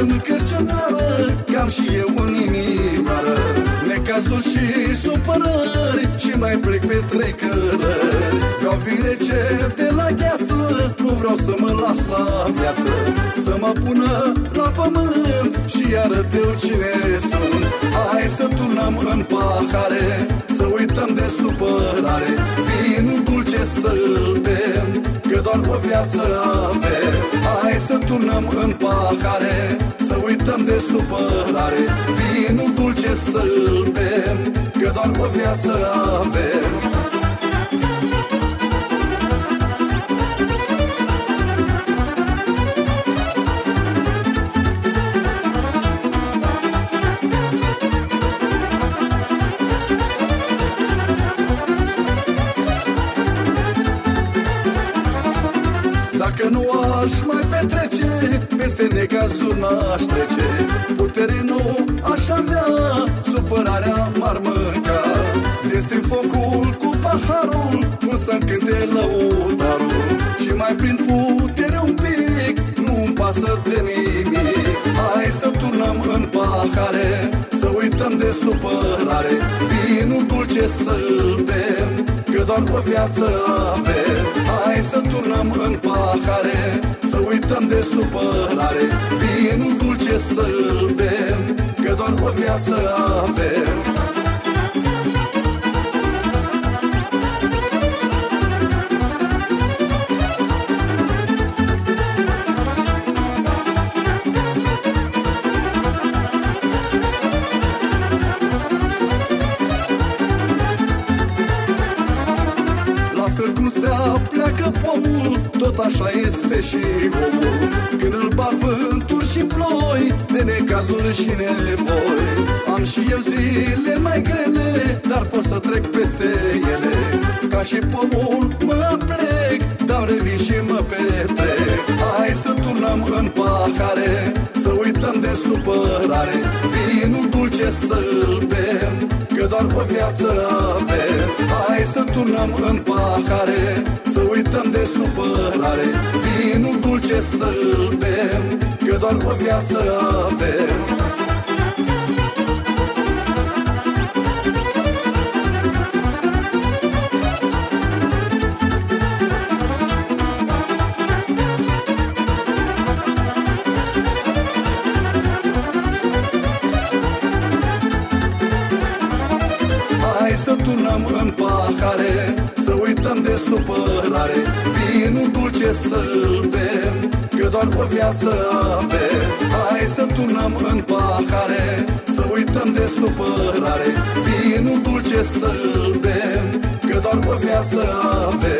în cărționară Cam și eu în inimioară. Necazuri și supărări Și mai plec pe trecărări Vreau fi recepte la gheață Nu vreau să mă las la viață. Să mă pună la pământ Și arăt eu cine sunt. Hai să turnăm în pahare Să uităm de supărare. Vinul dulce să-l bem Că doar o viață avem Hai să turnăm în pahare Să uităm de supărare. Vinul dulce să-l bem Că doar o viață avem. Dacă nu aș mai petrece Peste necazuri n-aș trece. Putere nu aș avea Supărarea m-ar mânca. Este focul cu paharul Cum să-mi cânte lăutarul. Și mai prind putere un pic Nu-mi pasă de nimic. Hai să turnăm în pahare Să uităm de supărare. Vinul dulce să-l bem Că doar o viață avem Hai să turnăm în pahare Să uităm de supărare. Vinul dulce să-l bem Că doar o viață avem La fel cum se apleacă pomul Tot așa este și omul. Când îl bat vânturi și ploi De necazuri și nevoi. Am și eu zile mai grele Dar pot să trec peste ele. Ca și pomul mă aplec Dau revii și mă petrec. Hai să turnăm în pahare Să uităm de supărare. Vinul dulce să-l bem Că doar o viață avem. Hai să turnăm în pahare Să uităm de supărare. Vinul dulce să-l bem. Că doar o viață avem turnăm în pahare Să uităm de supărare. Vinul dulce să-l bem Că doar o viață avem. Hai să turnăm în pahare Să uităm de supărare. Vinul dulce să-l bem Că doar o viață avem